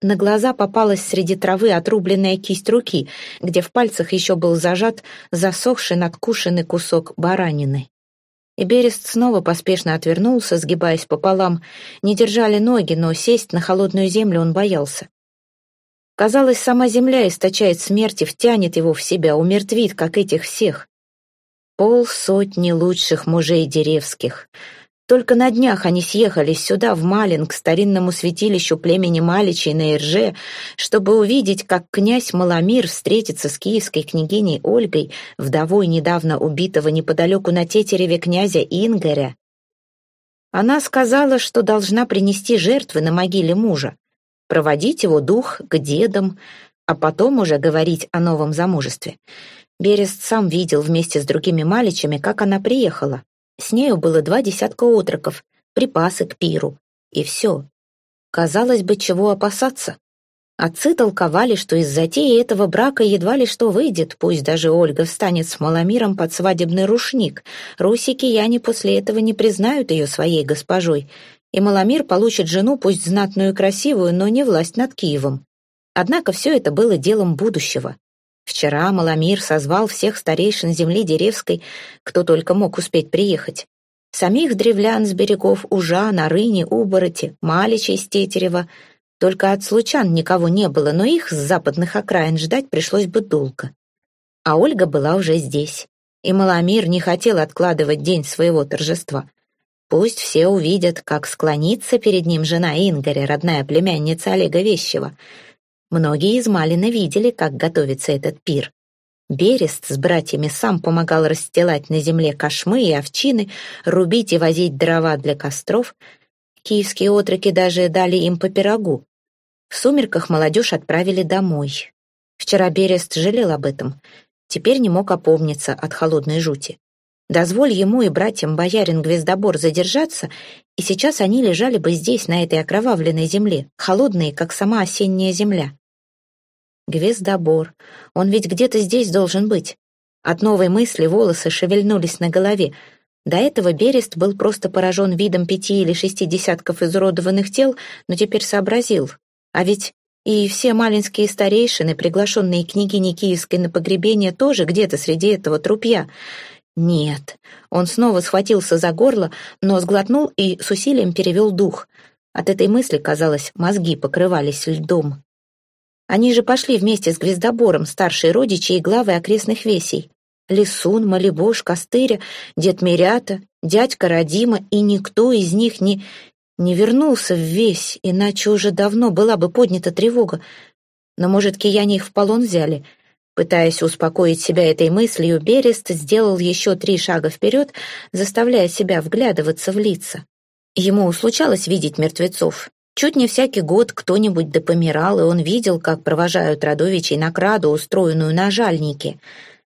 На глаза попалась среди травы отрубленная кисть руки, где в пальцах еще был зажат засохший надкушенный кусок баранины. И Берест снова поспешно отвернулся, сгибаясь пополам. Не держали ноги, но сесть на холодную землю он боялся. Казалось, сама земля источает смерть и втянет его в себя, умертвит, как этих всех. Полсотни лучших мужей деревских — только на днях они съехались сюда, в Малин, к старинному святилищу племени Маличей на Ирже, чтобы увидеть, как князь Маломир встретится с киевской княгиней Ольгой, вдовой недавно убитого неподалеку на Тетереве князя Ингоря. Она сказала, что должна принести жертвы на могиле мужа, проводить его дух к дедам, а потом уже говорить о новом замужестве. Берест сам видел вместе с другими маличами, как она приехала. С нею было два десятка отроков, припасы к пиру. И все. Казалось бы, чего опасаться. Отцы толковали, что из затеи этого брака едва ли что выйдет, пусть даже Ольга встанет с Маломиром под свадебный рушник. Руси-кияне после этого не признают ее своей госпожой, и Маломир получит жену, пусть знатную и красивую, но не власть над Киевом. Однако все это было делом будущего. Вчера Маломир созвал всех старейшин земли Деревской, кто только мог успеть приехать. Самих древлян с берегов Ужа, Нарыни, Убороти, Малича из Тетерева. Только от случан никого не было, но их с западных окраин ждать пришлось бы долго. А Ольга была уже здесь, и Маломир не хотел откладывать день своего торжества. Пусть все увидят, как склонится перед ним жена Ингоря, родная племянница Олега Вещева — Многие из Малина видели, как готовится этот пир. Берест с братьями сам помогал расстилать на земле кошмы и овчины, рубить и возить дрова для костров. Киевские отроки даже дали им по пирогу. В сумерках молодежь отправили домой. Вчера Берест жалел об этом. Теперь не мог опомниться от холодной жути. Дозволь ему и братьям боярин Гвездобор задержаться, и сейчас они лежали бы здесь, на этой окровавленной земле, холодные, как сама осенняя земля. Гвездобор. Он ведь где-то здесь должен быть. От новой мысли волосы шевельнулись на голове. До этого Берест был просто поражен видом пяти или шести десятков изуродованных тел, но теперь сообразил. А ведь и все малинские старейшины, приглашенные княгиней Киевской на погребение, тоже где-то среди этого трупья. Нет. Он снова схватился за горло, но сглотнул и с усилием перевел дух. От этой мысли, казалось, мозги покрывались льдом. Они же пошли вместе с Гвездобором, старшие родичи и главы окрестных весей. Лисун, Малибош, Костыря, дед Мирята, дядька Радима, и никто из них не, не вернулся в весь, иначе уже давно была бы поднята тревога. Но, может, кияне их в полон взяли? Пытаясь успокоить себя этой мыслью, Берест сделал еще три шага вперед, заставляя себя вглядываться в лица. Ему случалось видеть мертвецов, Чуть не всякий год кто-нибудь допомирал, и он видел, как провожают родовичей на краду, устроенную на жальнике.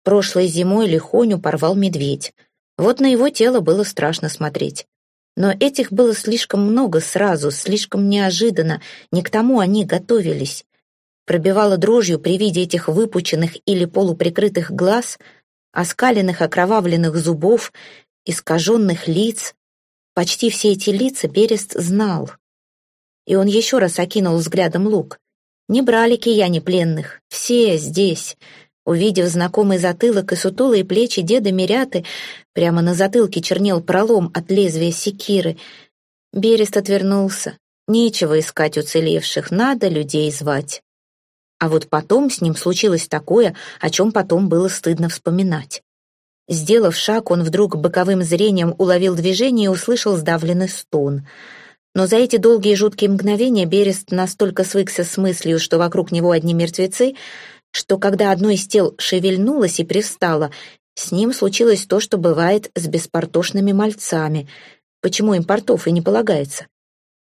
Прошлой зимой лихоню порвал медведь. Вот на его тело было страшно смотреть. Но этих было слишком много сразу, слишком неожиданно, не к тому они готовились. Пробивало дрожью при виде этих выпученных или полуприкрытых глаз, оскаленных окровавленных зубов, искаженных лиц. Почти все эти лица Берест знал и он еще раз окинул взглядом лук. Не брали кияне пленных, все здесь. Увидев знакомый затылок и сутулые плечи деда Миряты, прямо на затылке чернел пролом от лезвия секиры. Берест отвернулся. Нечего искать уцелевших, надо людей звать. А вот потом с ним случилось такое, о чем потом было стыдно вспоминать. Сделав шаг, он вдруг боковым зрением уловил движение и услышал сдавленный стон — но за эти долгие жуткие мгновения Берест настолько свыкся с мыслью, что вокруг него одни мертвецы, что когда одно из тел шевельнулось и привстало, с ним случилось то, что бывает с беспортошными мальцами. Почему им портов и не полагается?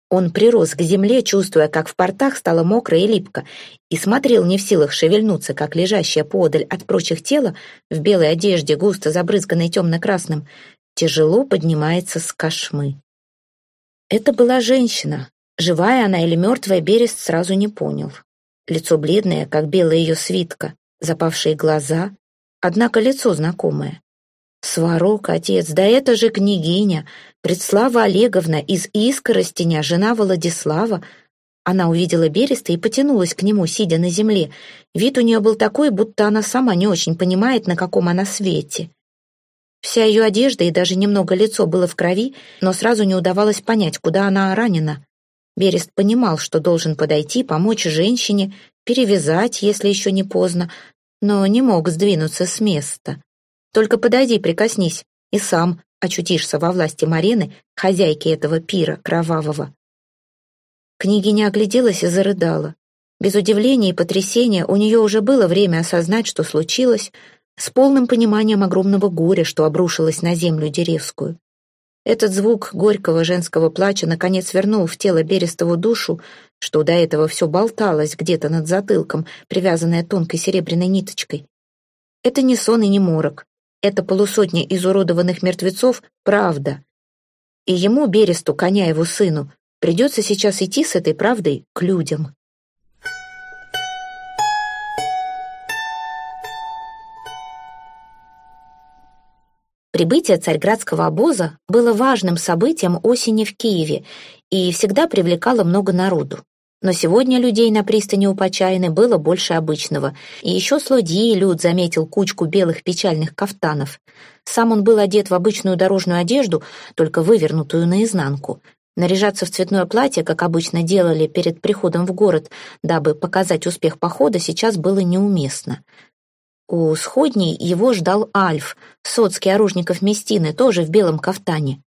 Он прирос к земле, чувствуя, как в портах стало мокро и липко, и смотрел не в силах шевельнуться, как лежащее подаль от прочих тела, в белой одежде, густо забрызганной темно-красным, тяжело поднимается с кошмы. Это была женщина. Живая она или мертвая, Берест сразу не понял. Лицо бледное, как белая ее свитка, запавшие глаза, однако лицо знакомое. Сварог, отец, да это же княгиня, Предслава Олеговна из Искоростеня, жена Владислава. Она увидела Береста и потянулась к нему, сидя на земле. Вид у нее был такой, будто она сама не очень понимает, на каком она свете. Вся ее одежда и даже немного лицо было в крови, но сразу не удавалось понять, куда она ранена. Берест понимал, что должен подойти, помочь женщине, перевязать, если еще не поздно, но не мог сдвинуться с места. Только подойди, прикоснись, и сам очутишься во власти Марены, хозяйки этого пира кровавого. Княгиня огляделась и зарыдала. Без удивления и потрясения у нее уже было время осознать, что случилось, с полным пониманием огромного горя, что обрушилось на землю деревскую. Этот звук горького женского плача наконец вернул в тело Берестову душу, что до этого все болталось где-то над затылком, привязанное тонкой серебряной ниточкой. Это не сон и не морок. Это полусотня изуродованных мертвецов — правда. И ему, Бересту, коня его сыну, придется сейчас идти с этой правдой к людям. Прибытие царьградского обоза было важным событием осени в Киеве и всегда привлекало много народу. Но сегодня людей на пристани у Почайны было больше обычного, и еще с ладьи Люд заметил кучку белых печальных кафтанов. Сам он был одет в обычную дорожную одежду, только вывернутую наизнанку. Наряжаться в цветное платье, как обычно делали перед приходом в город, дабы показать успех похода, сейчас было неуместно. У сходней его ждал Альф, соцкий оружников Местины, тоже в белом кафтане.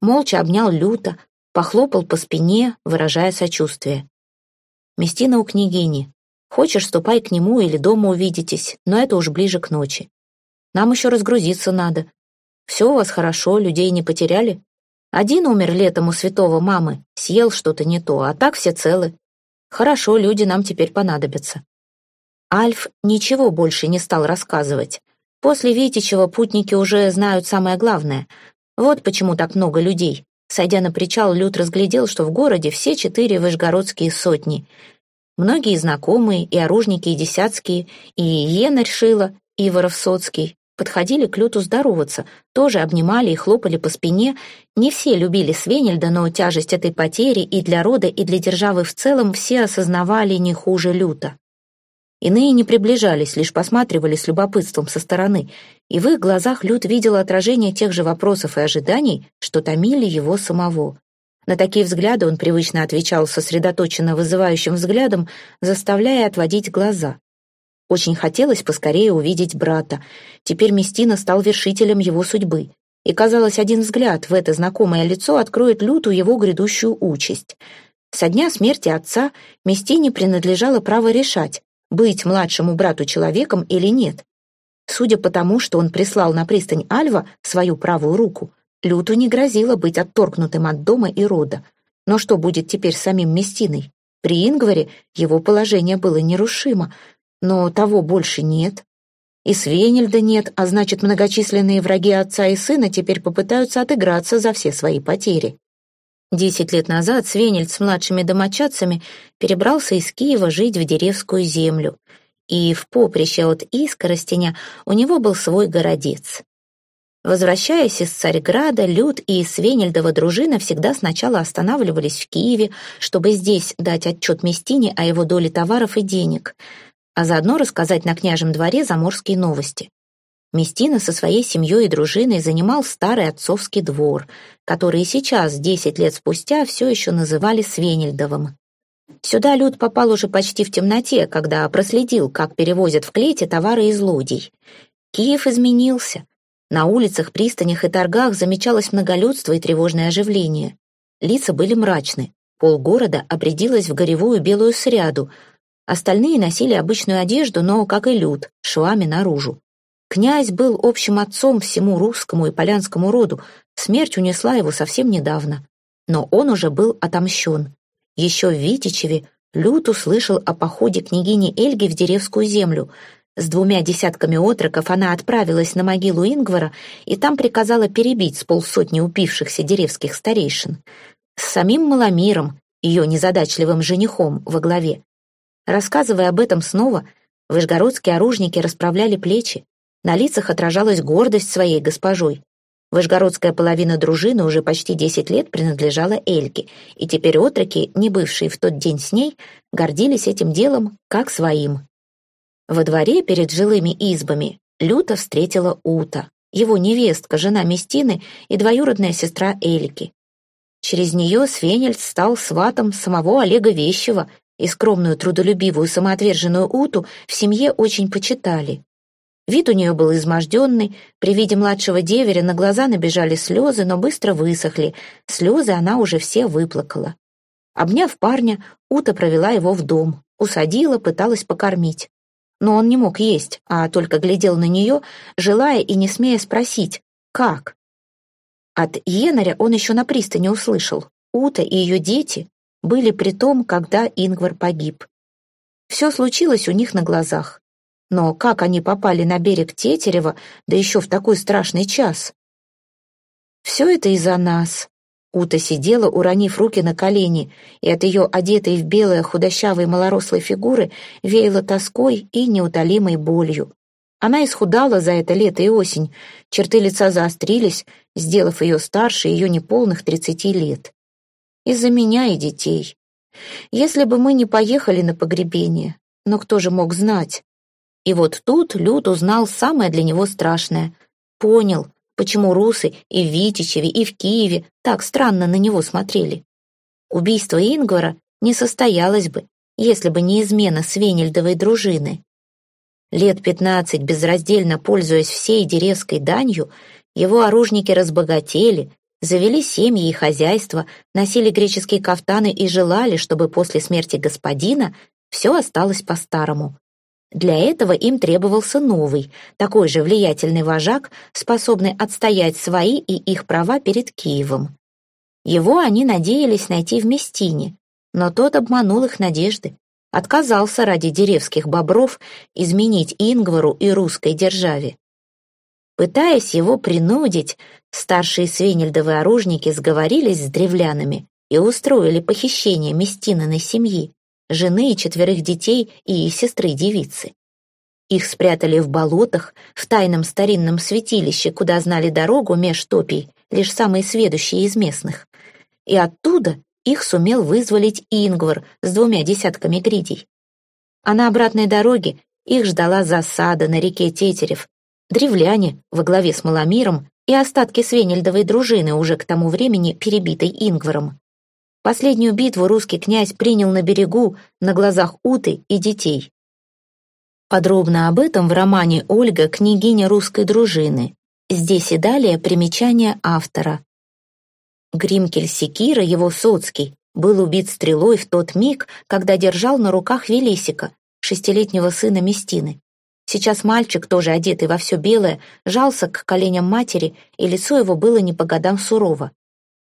Молча обнял люто, похлопал по спине, выражая сочувствие. «Местина у княгини. Хочешь, ступай к нему или дома увидитесь, но это уж ближе к ночи. Нам еще разгрузиться надо. Все у вас хорошо, людей не потеряли? Один умер летом у святого мамы, съел что-то не то, а так все целы. Хорошо, люди нам теперь понадобятся. Альф ничего больше не стал рассказывать. После Витичева путники уже знают самое главное. Вот почему так много людей. Сойдя на причал, Люд разглядел, что в городе все четыре вышгородские сотни. Многие знакомые, и оружники, и десятские, и Енарь Шила, и Воровсоцкий подходили к Люту здороваться, тоже обнимали и хлопали по спине. Не все любили Свенельда, но тяжесть этой потери и для рода, и для державы в целом все осознавали не хуже Люта. Иные не приближались, лишь посматривали с любопытством со стороны, и в их глазах Люд видел отражение тех же вопросов и ожиданий, что томили его самого. На такие взгляды он привычно отвечал сосредоточенно вызывающим взглядом, заставляя отводить глаза. Очень хотелось поскорее увидеть брата. Теперь Местина стал вершителем его судьбы. И, казалось, один взгляд в это знакомое лицо откроет Люту его грядущую участь. Со дня смерти отца Местине принадлежало право решать, быть младшему брату человеком или нет. Судя по тому, что он прислал на пристань Альва свою правую руку, Люту не грозило быть отторгнутым от дома и рода. Но что будет теперь с самим Местиной? При Ингваре его положение было нерушимо, но того больше нет. И Свенельда нет, а значит, многочисленные враги отца и сына теперь попытаются отыграться за все свои потери. Десять лет назад Свенельд с младшими домочадцами перебрался из Киева жить в деревскую землю, и в поприще от Искоростеня у него был свой городец. Возвращаясь из Царьграда, Люд и Свенельдова дружина всегда сначала останавливались в Киеве, чтобы здесь дать отчет Местине о его доле товаров и денег, а заодно рассказать на княжем дворе заморские новости. Местина со своей семьей и дружиной занимал старый отцовский двор, который сейчас, десять лет спустя, все еще называли Свенельдовым. Сюда Люд попал уже почти в темноте, когда проследил, как перевозят в клете товары из лодий. Киев изменился. На улицах, пристанях и торгах замечалось многолюдство и тревожное оживление. Лица были мрачны. Полгорода обрядилось в горевую белую сряду. Остальные носили обычную одежду, но, как и Люд, швами наружу. Князь был общим отцом всему русскому и полянскому роду, смерть унесла его совсем недавно. Но он уже был отомщен. Еще в Витичеве Лют услышал о походе княгини Эльги в Деревскую землю. С двумя десятками отроков она отправилась на могилу Ингвара и там приказала перебить с полсотни упившихся деревских старейшин. С самим Маломиром, ее незадачливым женихом, во главе. Рассказывая об этом снова, вышгородские оружники расправляли плечи, на лицах отражалась гордость своей госпожой. Вышгородская половина дружины уже почти десять лет принадлежала Эльке, и теперь отроки, не бывшие в тот день с ней, гордились этим делом как своим. Во дворе перед жилыми избами люто встретила Ута. его невестка, жена Местины и двоюродная сестра Эльки. Через нее Свенельд стал сватом самого Олега Вещева, и скромную, трудолюбивую, самоотверженную Уту в семье очень почитали. Вид у нее был изможденный, при виде младшего деверя на глаза набежали слезы, но быстро высохли, слезы она уже все выплакала. Обняв парня, Ута провела его в дом, усадила, пыталась покормить. Но он не мог есть, а только глядел на нее, желая и не смея спросить «как?». От Йенаря он еще на пристани услышал. Ута и ее дети были при том, когда Ингвар погиб. Все случилось у них на глазах. Но как они попали на берег Тетерева, да еще в такой страшный час? Все это из-за нас. Ута сидела, уронив руки на колени, и от ее одетой в белое худощавой малорослой фигуры веяло тоской и неутолимой болью. Она исхудала за это лето и осень, черты лица заострились, сделав ее старше ее неполных тридцати лет. Из-за меня и детей. Если бы мы не поехали на погребение, но кто же мог знать? И вот тут Люд узнал самое для него страшное. Понял, почему русы и в Витичеве, и в Киеве так странно на него смотрели. Убийство Ингвара не состоялось бы, если бы не измена Свенельдовой дружины. Лет пятнадцать, безраздельно пользуясь всей деревской данью, его оружники разбогатели, завели семьи и хозяйства, носили греческие кафтаны и желали, чтобы после смерти господина все осталось по-старому. Для этого им требовался новый, такой же влиятельный вожак, способный отстоять свои и их права перед Киевом. Его они надеялись найти в Местине, но тот обманул их надежды, отказался ради деревских бобров изменить Ингвару и русской державе. Пытаясь его принудить, старшие свенельдовы оружники сговорились с древлянами и устроили похищение Местининой семьи жены и четверых детей и сестры-девицы. Их спрятали в болотах, в тайном старинном святилище, куда знали дорогу меж топий лишь самые сведущие из местных. И оттуда их сумел вызволить Ингвар с двумя десятками гридей. А на обратной дороге их ждала засада на реке Тетерев. Древляне во главе с Маломиром и остатки Свенельдовой дружины, уже к тому времени перебитой Ингваром. Последнюю битву русский князь принял на берегу, на глазах Уты и детей. Подробно об этом в романе «Ольга. Княгиня русской дружины». Здесь и далее примечание автора. Гримкель Секира, его соцкий, был убит стрелой в тот миг, когда держал на руках Велесика, шестилетнего сына Местины. Сейчас мальчик, тоже одетый во все белое, жался к коленям матери, и лицо его было не по годам сурово.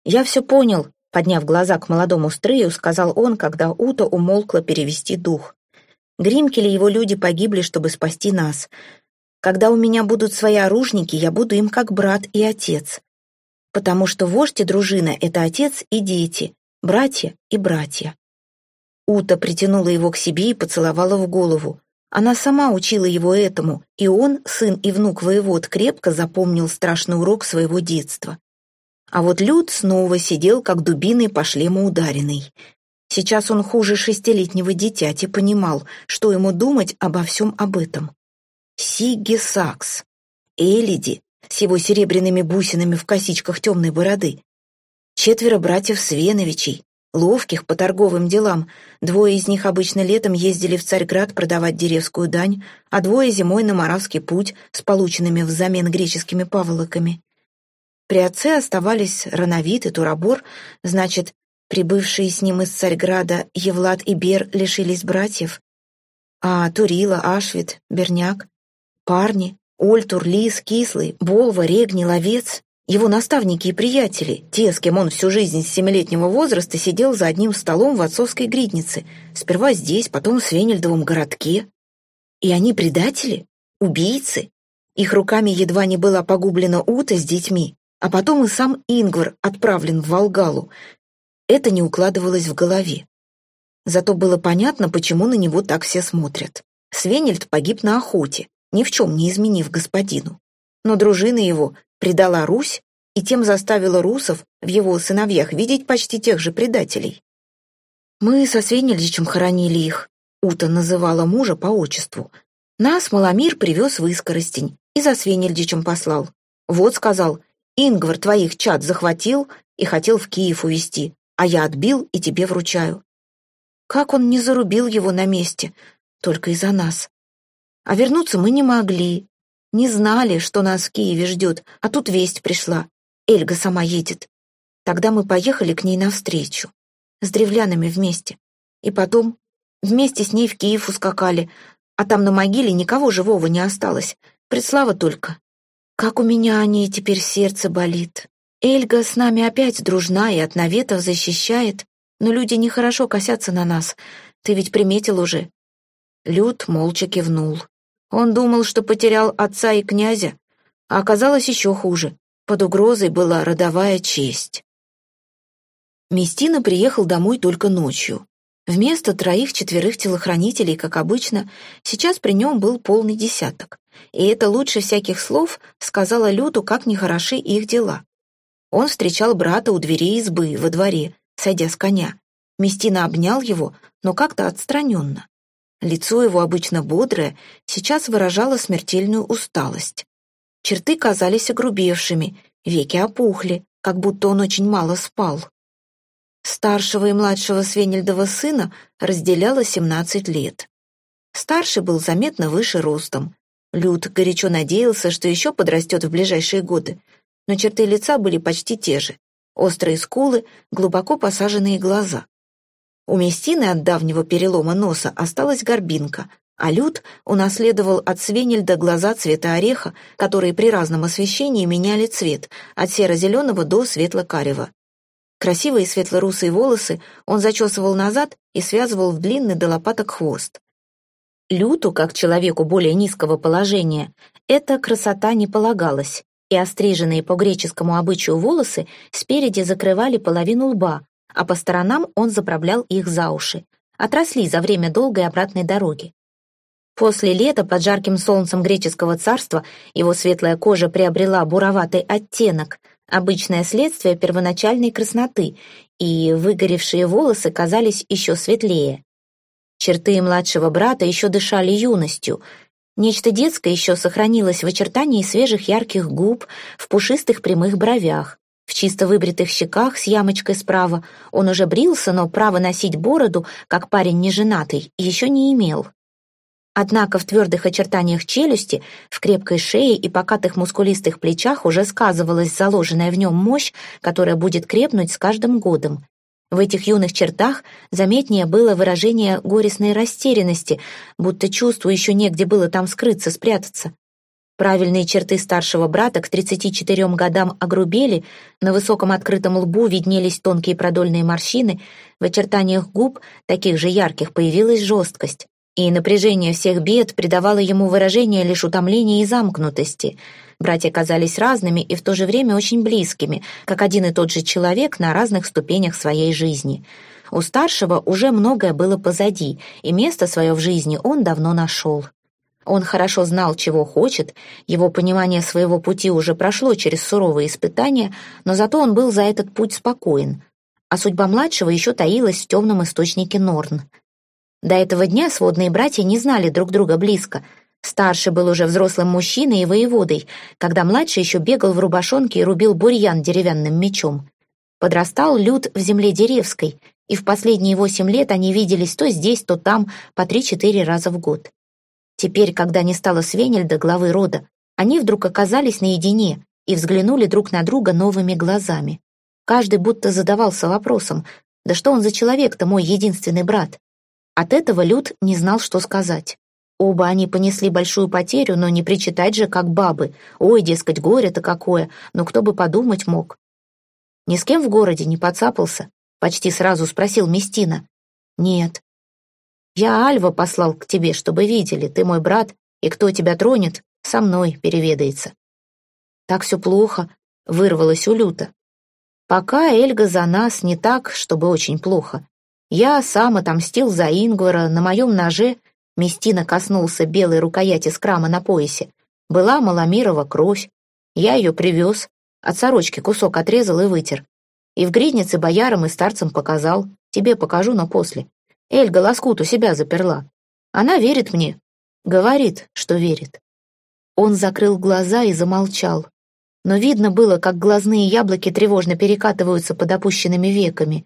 «Я все понял», Подняв глаза к молодому Стрыю, сказал он, когда Ута умолкла перевести дух. Гримкель и его люди погибли, чтобы спасти нас. Когда у меня будут свои оружники, я буду им как брат и отец. Потому что вождь и дружина — это отец и дети, братья и братья. Ута притянула его к себе и поцеловала в голову. Она сама учила его этому, и он, сын и внук воевод, крепко запомнил страшный урок своего детства. А вот Люд снова сидел, как дубиной по шлему ударенный. Сейчас он хуже шестилетнего дитяти понимал, что ему думать обо всем об этом. Сигги Сакс, Элиди с его серебряными бусинами в косичках темной бороды, четверо братьев Свеновичей, ловких по торговым делам. Двое из них обычно летом ездили в Царьград продавать деревскую дань, а двое зимой на Моравский путь с полученными взамен греческими паволоками. При отце оставались Рановит и Турабор, значит, прибывшие с ним из Царьграда Евлад и Бер лишились братьев. А Турила, Ашвит, Берняк, парни, Ольтур, Лис, Кислый, Болва, Регни, Ловец, его наставники и приятели, те, с кем он всю жизнь с семилетнего возраста сидел за одним столом в отцовской гриднице, сперва здесь, потом в Свенельдовом городке. И они предатели, убийцы. Их руками едва не была погублена Ута с детьми, а потом и сам Ингвар отправлен в Волгалу. Это не укладывалось в голове. Зато было понятно, почему на него так все смотрят. Свенельд погиб на охоте, ни в чем не изменив господину. Но дружина его предала Русь и тем заставила русов в его сыновьях видеть почти тех же предателей. «Мы со Свенельдичем хоронили их», — Ута называла мужа по отчеству. «Нас Маломир привез в Искоростень и за Свенельдичем послал. Вот, сказал, Ингвар твоих чад захватил и хотел в Киев увезти, а я отбил и тебе вручаю. Как он не зарубил его на месте, только из-за нас. А вернуться мы не могли, не знали, что нас в Киеве ждет, а тут весть пришла. Эльга сама едет. Тогда мы поехали к ней навстречу. С древлянами вместе. И потом вместе с ней в Киев ускакали, а там на могиле никого живого не осталось. Предслава только. Как у меня о ней теперь сердце болит. Эльга с нами опять дружна и от наветов защищает, но люди нехорошо косятся на нас. Ты ведь приметил уже. Люд молча кивнул. Он думал, что потерял отца и князя, а оказалось еще хуже. Под угрозой была родовая честь. Местина приехал домой только ночью. Вместо троих-четверых телохранителей, как обычно, сейчас при нем был полный десяток. И это лучше всяких слов сказала Люту, как нехороши их дела. Он встречал брата у двери избы, во дворе, сойдя с коня. Местина обнял его, но как-то отстраненно. Лицо его, обычно бодрое, сейчас выражало смертельную усталость. Черты казались огрубевшими, веки опухли, как будто он очень мало спал. Старшего и младшего Свенельдова сына разделяло 17 лет. Старший был заметно выше ростом. Люд горячо надеялся, что еще подрастет в ближайшие годы, но черты лица были почти те же. Острые скулы, глубоко посаженные глаза. У Местины от давнего перелома носа осталась горбинка, а Люд унаследовал от Свенельда глаза цвета ореха, которые при разном освещении меняли цвет, от серо-зеленого до светло-карего. Красивые светло-русые волосы он зачесывал назад и связывал в длинный до лопаток хвост. Люту, как человеку более низкого положения, эта красота не полагалась, и остриженные по греческому обычаю волосы спереди закрывали половину лба, а по сторонам он заправлял их за уши. Отросли за время долгой обратной дороги. После лета под жарким солнцем греческого царства его светлая кожа приобрела буроватый оттенок, обычное следствие первоначальной красноты, и выгоревшие волосы казались еще светлее. Черты младшего брата еще дышали юностью. Нечто детское еще сохранилось в очертании свежих ярких губ, в пушистых прямых бровях. В чисто выбритых щеках с ямочкой справа он уже брился, но право носить бороду, как парень неженатый, еще не имел. Однако в твердых очертаниях челюсти, в крепкой шее и покатых мускулистых плечах уже сказывалась заложенная в нем мощь, которая будет крепнуть с каждым годом. В этих юных чертах заметнее было выражение горестной растерянности, будто чувству еще негде было там скрыться, спрятаться. Правильные черты старшего брата к 34 годам огрубели, на высоком открытом лбу виднелись тонкие продольные морщины, в очертаниях губ, таких же ярких, появилась жесткость. И напряжение всех бед придавало ему выражение лишь утомления и замкнутости. Братья казались разными и в то же время очень близкими, как один и тот же человек на разных ступенях своей жизни. У старшего уже многое было позади, и место свое в жизни он давно нашел. Он хорошо знал, чего хочет, его понимание своего пути уже прошло через суровые испытания, но зато он был за этот путь спокоен. А судьба младшего еще таилась в темном источнике Норн. До этого дня сводные братья не знали друг друга близко. Старший был уже взрослым мужчиной и воеводой, когда младший еще бегал в рубашонке и рубил бурьян деревянным мечом. Подрастал Люд в земле деревской, и в последние восемь лет они виделись то здесь, то там, по три-четыре раза в год. Теперь, когда не стало Свенельда, главы рода, они вдруг оказались наедине и взглянули друг на друга новыми глазами. Каждый будто задавался вопросом, да что он за человек-то, мой единственный брат? От этого Люд не знал, что сказать. Оба они понесли большую потерю, но не причитать же, как бабы. Ой, дескать, горе-то какое, но кто бы подумать мог. Ни с кем в городе не подцапался? Почти сразу спросил Местина. Нет, я Альва послал к тебе, чтобы видели, ты мой брат, и кто тебя тронет, со мной переведается. Так все плохо, вырвалось у Люта. Пока Эльга за нас не так, чтобы очень плохо. Я сам отомстил за Ингвара, на моем ноже Местина коснулся белой рукояти скрама на поясе. Была Маломирова кровь. Я ее привез, от сорочки кусок отрезал и вытер. И в гриднице боярам и старцам показал. Тебе покажу, но после. Эльга лоскут у себя заперла. Она верит мне. Говорит, что верит. Он закрыл глаза и замолчал. но видно было, как глазные яблоки тревожно перекатываются под опущенными веками.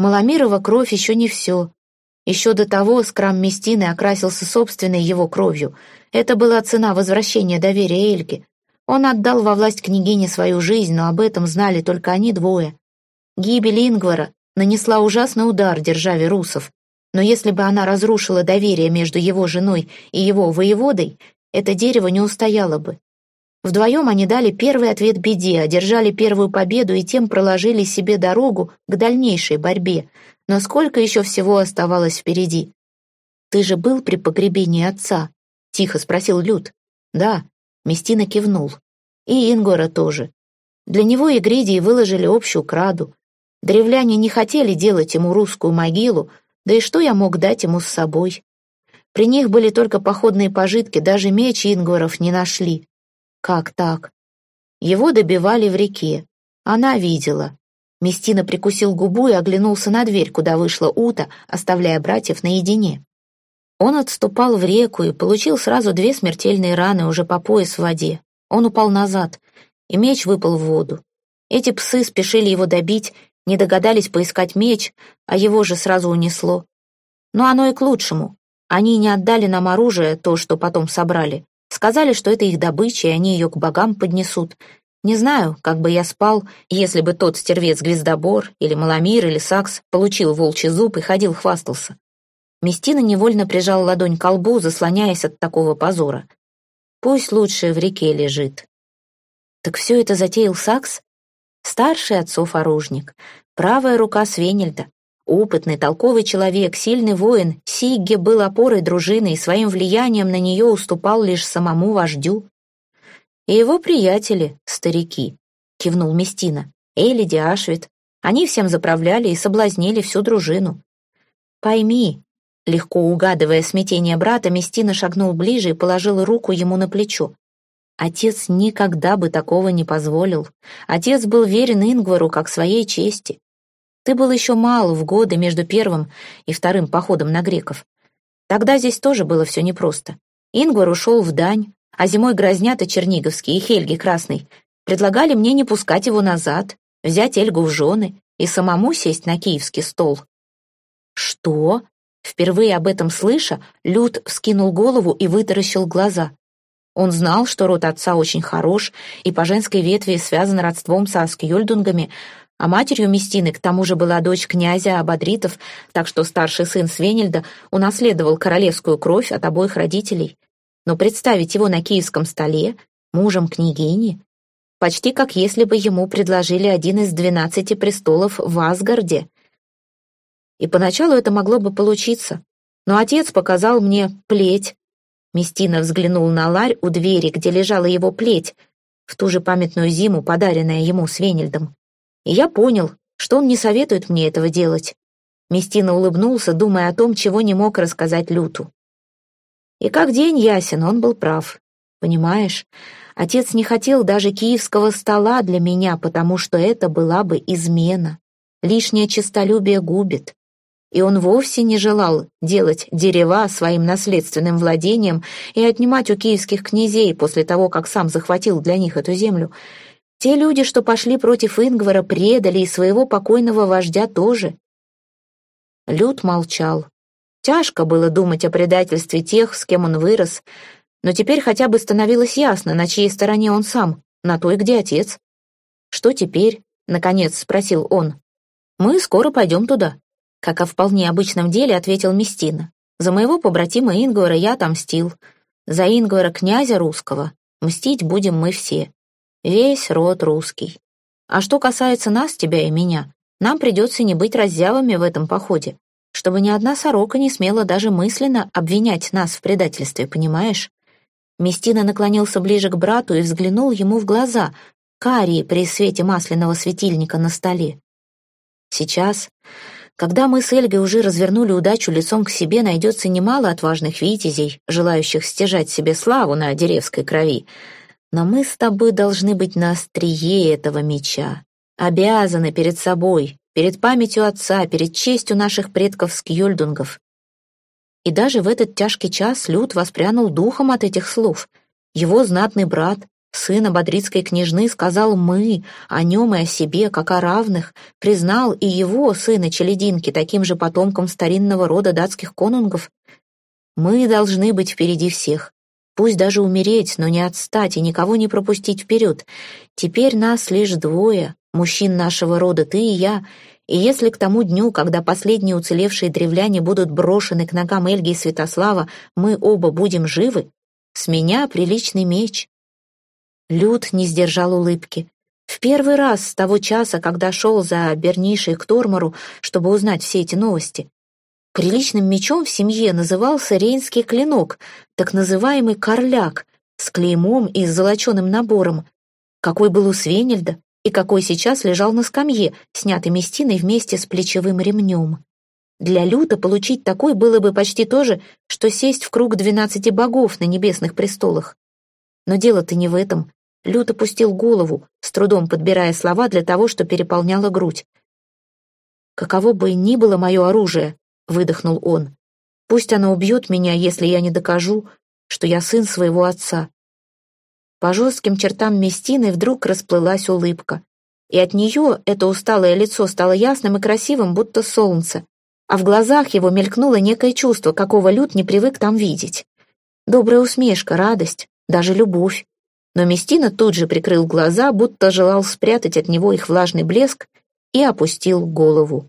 Маломирова кровь еще не все. Еще до того скрам Местины окрасился собственной его кровью. Это была цена возвращения доверия Эльке. Он отдал во власть княгине свою жизнь, но об этом знали только они двое. Гибель Ингвара нанесла ужасный удар державе русов, но если бы она разрушила доверие между его женой и его воеводой, это дерево не устояло бы. Вдвоем они дали первый ответ беде, одержали первую победу и тем проложили себе дорогу к дальнейшей борьбе. Но сколько еще всего оставалось впереди? «Ты же был при погребении отца?» — тихо спросил Люд. «Да», — Местина кивнул. «И Ингора тоже. Для него и Гридии выложили общую краду. Древляне не хотели делать ему русскую могилу, да и что я мог дать ему с собой? При них были только походные пожитки, даже меч Ингоров не нашли. Как так? Его добивали в реке. Она видела. Местина прикусил губу и оглянулся на дверь, куда вышла Ута, оставляя братьев наедине. Он отступал в реку и получил сразу две смертельные раны уже по пояс в воде. Он упал назад, и меч выпал в воду. Эти псы спешили его добить, не догадались поискать меч, а его же сразу унесло. Но оно и к лучшему. Они не отдали нам оружие, то, что потом собрали. Сказали, что это их добыча, и они ее к богам поднесут. Не знаю, как бы я спал, если бы тот стервец-гвездобор, или Маламир, или Сакс получил волчий зуб и ходил хвастался. Местина невольно прижал ладонь к лбу, заслоняясь от такого позора. Пусть лучше в реке лежит. Так все это затеял Сакс? Старший отцов-оружник, правая рука Свенельда, опытный, толковый человек, сильный воин, Сигге был опорой дружины и своим влиянием на нее уступал лишь самому вождю. И его приятели, старики, кивнул Местина, Элиди, Ашвит, они всем заправляли и соблазнили всю дружину. Пойми, легко угадывая смятение брата, Местина шагнул ближе и положил руку ему на плечо. Отец никогда бы такого не позволил. Отец был верен Ингвару как своей чести. Ты был еще мал в годы между первым и вторым походом на греков. Тогда здесь тоже было все непросто. Ингвар ушел в дань, а зимой Грознята Черниговский и Хельги Красный предлагали мне не пускать его назад, взять Эльгу в жены и самому сесть на киевский стол. Что? Впервые об этом слыша, Люд вскинул голову и вытаращил глаза. Он знал, что род отца очень хорош и по женской ветви связан родством со Скьюльдунгами, а матерью Местины к тому же была дочь князя Абадритов, так что старший сын Свенельда унаследовал королевскую кровь от обоих родителей. Но представить его на киевском столе, мужем княгини, почти как если бы ему предложили один из двенадцати престолов в Асгарде. И поначалу это могло бы получиться, но отец показал мне плеть, Местина взглянул на ларь у двери, где лежала его плеть, в ту же памятную зиму, подаренная ему Свенельдом. И я понял, что он не советует мне этого делать. Местина улыбнулся, думая о том, чего не мог рассказать Люту. И как день ясен, он был прав. Понимаешь, отец не хотел даже киевского стола для меня, потому что это была бы измена. Лишнее честолюбие губит и он вовсе не желал делать дерева своим наследственным владением и отнимать у киевских князей после того, как сам захватил для них эту землю. Те люди, что пошли против Ингвара, предали и своего покойного вождя тоже. Люд молчал. Тяжко было думать о предательстве тех, с кем он вырос, но теперь хотя бы становилось ясно, на чьей стороне он сам, на той, где отец. «Что теперь?» — наконец спросил он. «Мы скоро пойдем туда», как о вполне обычном деле ответил Местина. За моего побратима Ингвара я отомстил. За Ингвара князя русского мстить будем мы все. Весь род русский. А что касается нас, тебя и меня, нам придется не быть раззявами в этом походе, чтобы ни одна сорока не смела даже мысленно обвинять нас в предательстве, понимаешь? Местина наклонился ближе к брату и взглянул ему в глаза, карие при свете масляного светильника на столе. Сейчас когда мы с Эльгой уже развернули удачу лицом к себе, найдется немало отважных витязей, желающих стяжать себе славу на деревской крови. Но мы с тобой должны быть на острие этого меча. Обязаны перед собой, перед памятью отца, перед честью наших предков скьёльдунгов. И даже в этот тяжкий час Люд воспрянул духом от этих слов. Его знатный брат, Сын Абадрицкой княжны сказал «мы», о нем и о себе, как о равных, признал и его, сына Челединки, таким же потомком старинного рода датских конунгов. Мы должны быть впереди всех. Пусть даже умереть, но не отстать и никого не пропустить вперед. Теперь нас лишь двое, мужчин нашего рода, ты и я, и если к тому дню, когда последние уцелевшие древляне будут брошены к ногам Эльги и Святослава, мы оба будем живы, с меня приличный меч». Люд не сдержал улыбки. В первый раз с того часа, когда шел за Бернишей к Тормору, чтобы узнать все эти новости. Приличным мечом в семье назывался рейнский клинок, так называемый корляк, с клеймом и с золоченым набором. Какой был у Свенельда, и какой сейчас лежал на скамье, снятой местиной вместе с плечевым ремнем. Для Люта получить такой было бы почти то же, что сесть в круг двенадцати богов на небесных престолах. Но дело-то не в этом. Лют опустил голову, с трудом подбирая слова для того, что переполняла грудь. «Каково бы ни было мое оружие», — выдохнул он, — «пусть оно убьет меня, если я не докажу, что я сын своего отца. По жестким чертам Местины вдруг расплылась улыбка. И от нее это усталое лицо стало ясным и красивым, будто солнце. А в глазах его мелькнуло некое чувство, какого Люд не привык там видеть. Добрая усмешка, радость, даже любовь. Но Местина тут же прикрыл глаза, будто желал спрятать от него их влажный блеск, и опустил голову.